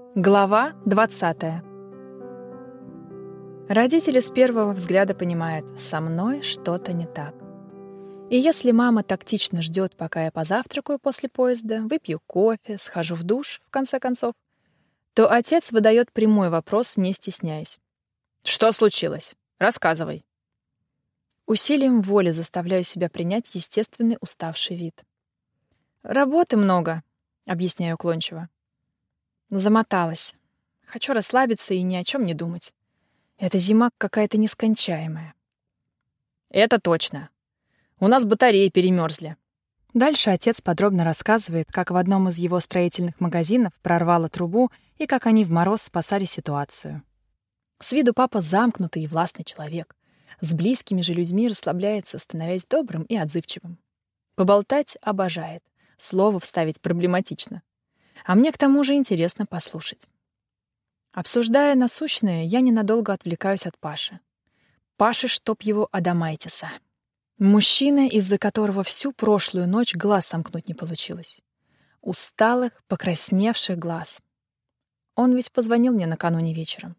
Глава 20. Родители с первого взгляда понимают, со мной что-то не так. И если мама тактично ждет, пока я позавтракаю после поезда, выпью кофе, схожу в душ, в конце концов, то отец выдает прямой вопрос, не стесняясь. «Что случилось? Рассказывай». Усилием воли заставляю себя принять естественный уставший вид. «Работы много», — объясняю уклончиво. Замоталась. Хочу расслабиться и ни о чем не думать. Эта зима какая-то нескончаемая. Это точно. У нас батареи перемерзли. Дальше отец подробно рассказывает, как в одном из его строительных магазинов прорвало трубу и как они в мороз спасали ситуацию. С виду папа замкнутый и властный человек. С близкими же людьми расслабляется, становясь добрым и отзывчивым. Поболтать обожает. Слово вставить проблематично. А мне к тому же интересно послушать. Обсуждая насущное, я ненадолго отвлекаюсь от Паши. Паши, чтоб его Адамайтиса. Мужчина, из-за которого всю прошлую ночь глаз сомкнуть не получилось. Усталых, покрасневших глаз. Он ведь позвонил мне накануне вечером.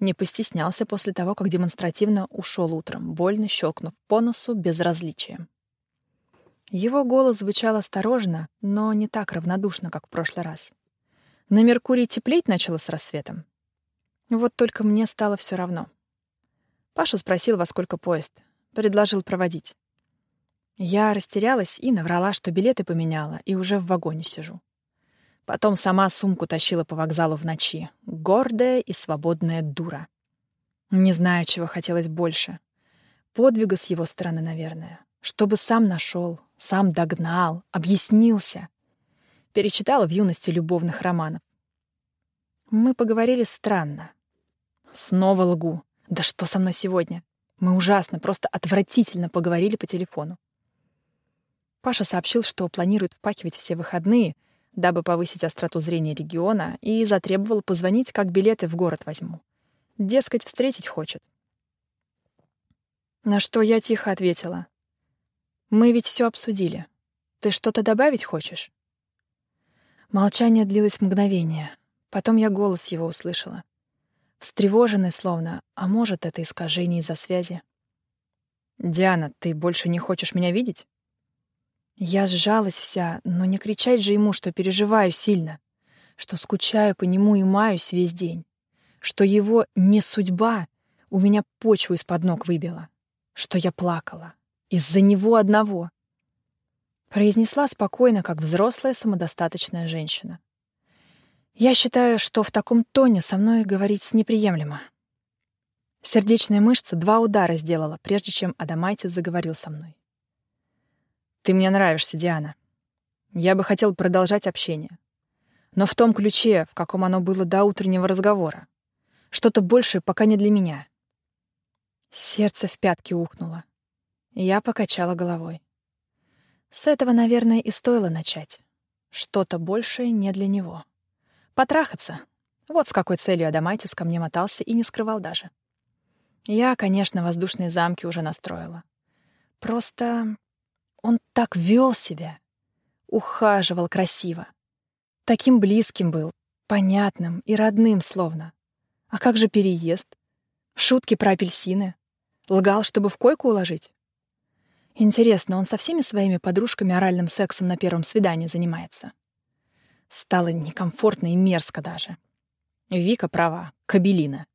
Не постеснялся после того, как демонстративно ушел утром, больно щелкнув по носу безразличием. Его голос звучал осторожно, но не так равнодушно, как в прошлый раз. На Меркурии теплеть начало с рассветом. Вот только мне стало все равно. Паша спросил, во сколько поезд. Предложил проводить. Я растерялась и наврала, что билеты поменяла, и уже в вагоне сижу. Потом сама сумку тащила по вокзалу в ночи. Гордая и свободная дура. Не знаю, чего хотелось больше. Подвига с его стороны, наверное. Чтобы сам нашел, сам догнал, объяснился. Перечитала в юности любовных романов. Мы поговорили странно. Снова лгу. Да что со мной сегодня? Мы ужасно, просто отвратительно поговорили по телефону. Паша сообщил, что планирует впахивать все выходные, дабы повысить остроту зрения региона, и затребовал позвонить, как билеты в город возьму. Дескать, встретить хочет. На что я тихо ответила. Мы ведь все обсудили. Ты что-то добавить хочешь? Молчание длилось мгновение. Потом я голос его услышала. Встревоженный словно, а может, это искажение из-за связи. «Диана, ты больше не хочешь меня видеть?» Я сжалась вся, но не кричать же ему, что переживаю сильно, что скучаю по нему и маюсь весь день, что его не судьба у меня почву из-под ног выбила, что я плакала, из-за него одного. Произнесла спокойно, как взрослая самодостаточная женщина. Я считаю, что в таком тоне со мной говорить неприемлемо. Сердечная мышца два удара сделала, прежде чем Адамайтис заговорил со мной. «Ты мне нравишься, Диана. Я бы хотел продолжать общение. Но в том ключе, в каком оно было до утреннего разговора. Что-то большее пока не для меня». Сердце в пятки ухнуло. Я покачала головой. С этого, наверное, и стоило начать. Что-то большее не для него. Потрахаться. Вот с какой целью Адамайтис ко мне мотался и не скрывал даже. Я, конечно, воздушные замки уже настроила. Просто он так вел себя. Ухаживал красиво. Таким близким был, понятным и родным словно. А как же переезд? Шутки про апельсины? Лгал, чтобы в койку уложить? Интересно, он со всеми своими подружками оральным сексом на первом свидании занимается? Стало некомфортно и мерзко даже. Вика права, кабелина.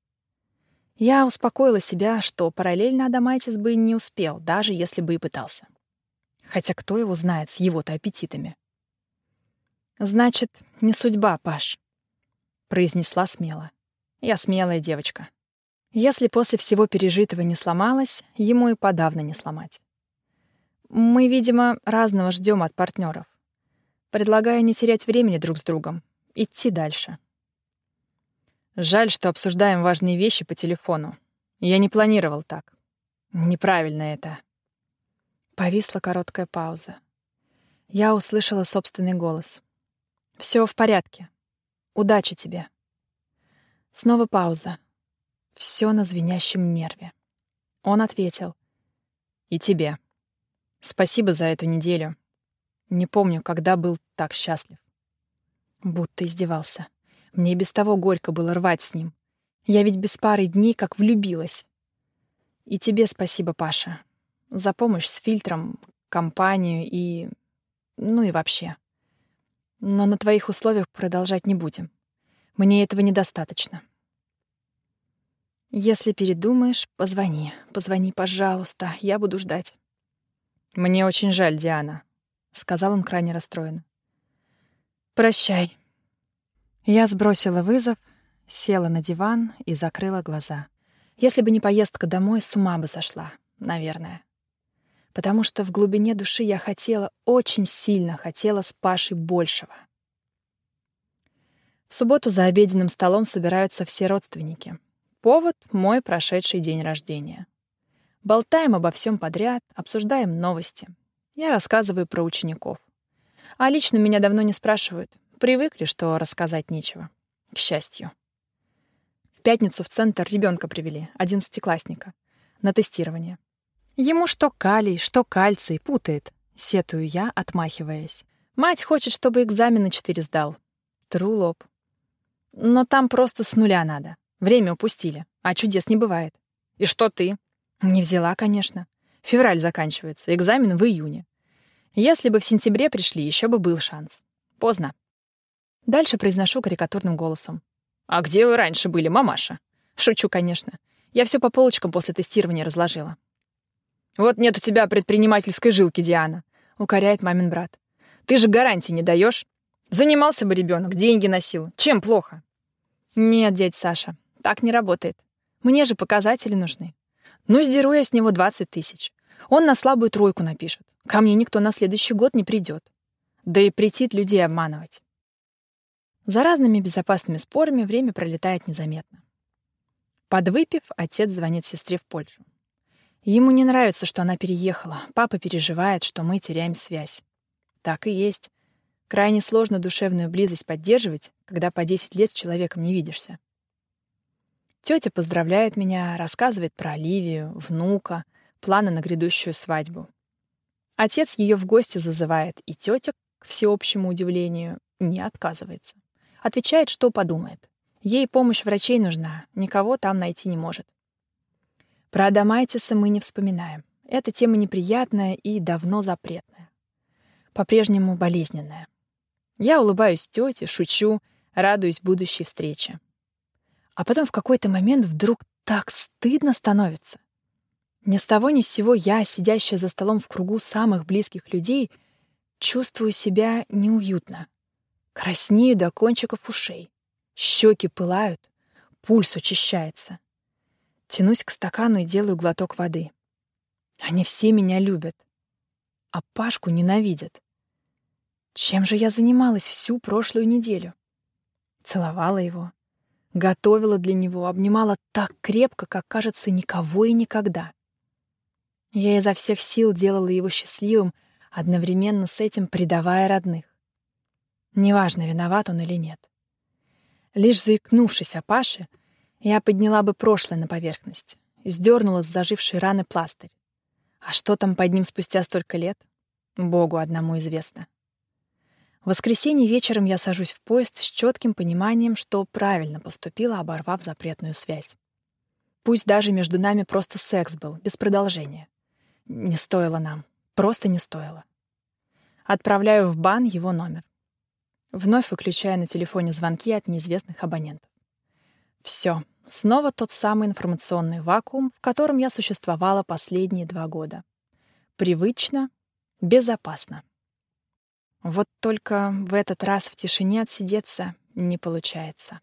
Я успокоила себя, что параллельно Адамайтис бы не успел, даже если бы и пытался. Хотя кто его знает с его-то аппетитами? «Значит, не судьба, Паш», — произнесла смело. «Я смелая девочка. Если после всего пережитого не сломалась, ему и подавно не сломать. Мы, видимо, разного ждем от партнеров. Предлагаю не терять времени друг с другом, идти дальше. Жаль, что обсуждаем важные вещи по телефону. Я не планировал так. Неправильно это. Повисла короткая пауза. Я услышала собственный голос. Все в порядке. Удачи тебе. Снова пауза. Все на звенящем нерве. Он ответил. И тебе. Спасибо за эту неделю. Не помню, когда был так счастлив. Будто издевался. Мне без того горько было рвать с ним. Я ведь без пары дней как влюбилась. И тебе спасибо, Паша, за помощь с фильтром, компанию и... ну и вообще. Но на твоих условиях продолжать не будем. Мне этого недостаточно. Если передумаешь, позвони. Позвони, пожалуйста. Я буду ждать. Мне очень жаль, Диана, сказал он крайне расстроенно. Прощай. Я сбросила вызов, села на диван и закрыла глаза. Если бы не поездка домой, с ума бы сошла, наверное. Потому что в глубине души я хотела, очень сильно хотела с Пашей большего. В субботу за обеденным столом собираются все родственники. Повод — мой прошедший день рождения. Болтаем обо всем подряд, обсуждаем новости. Я рассказываю про учеников. А лично меня давно не спрашивают. Привыкли, что рассказать нечего. К счастью. В пятницу в центр ребенка привели, одиннадцатиклассника, на тестирование. Ему что калий, что кальций, путает, сетую я, отмахиваясь. Мать хочет, чтобы экзамены четыре сдал. Тру лоб. Но там просто с нуля надо. Время упустили, а чудес не бывает. И что ты? Не взяла, конечно. Февраль заканчивается, экзамен в июне. Если бы в сентябре пришли, еще бы был шанс. Поздно. Дальше произношу карикатурным голосом. «А где вы раньше были, мамаша?» Шучу, конечно. Я все по полочкам после тестирования разложила. «Вот нет у тебя предпринимательской жилки, Диана», — укоряет мамин брат. «Ты же гарантии не даешь. Занимался бы ребенок, деньги носил. Чем плохо?» «Нет, дядь Саша, так не работает. Мне же показатели нужны. Ну, сдеру я с него 20 тысяч. Он на слабую тройку напишет. Ко мне никто на следующий год не придет. Да и претит людей обманывать. За разными безопасными спорами время пролетает незаметно. Подвыпив, отец звонит сестре в Польшу. Ему не нравится, что она переехала. Папа переживает, что мы теряем связь. Так и есть. Крайне сложно душевную близость поддерживать, когда по 10 лет с человеком не видишься. Тетя поздравляет меня, рассказывает про Оливию, внука, планы на грядущую свадьбу. Отец ее в гости зазывает, и тетя, к всеобщему удивлению, не отказывается. Отвечает, что подумает. Ей помощь врачей нужна, никого там найти не может. Про Адамайтиса мы не вспоминаем. Эта тема неприятная и давно запретная. По-прежнему болезненная. Я улыбаюсь тете, шучу, радуюсь будущей встрече. А потом в какой-то момент вдруг так стыдно становится. Ни с того ни с сего я, сидящая за столом в кругу самых близких людей, чувствую себя неуютно. Краснею до кончиков ушей. Щеки пылают, пульс учащается. Тянусь к стакану и делаю глоток воды. Они все меня любят, а Пашку ненавидят. Чем же я занималась всю прошлую неделю? Целовала его, Готовила для него, обнимала так крепко, как, кажется, никого и никогда. Я изо всех сил делала его счастливым, одновременно с этим предавая родных. Неважно, виноват он или нет. Лишь заикнувшись о Паше, я подняла бы прошлое на поверхность, сдернула с зажившей раны пластырь. А что там под ним спустя столько лет? Богу одному известно. В воскресенье вечером я сажусь в поезд с четким пониманием, что правильно поступила, оборвав запретную связь. Пусть даже между нами просто секс был, без продолжения. Не стоило нам. Просто не стоило. Отправляю в бан его номер. Вновь выключаю на телефоне звонки от неизвестных абонентов. Все. Снова тот самый информационный вакуум, в котором я существовала последние два года. Привычно, безопасно. Вот только в этот раз в тишине отсидеться не получается.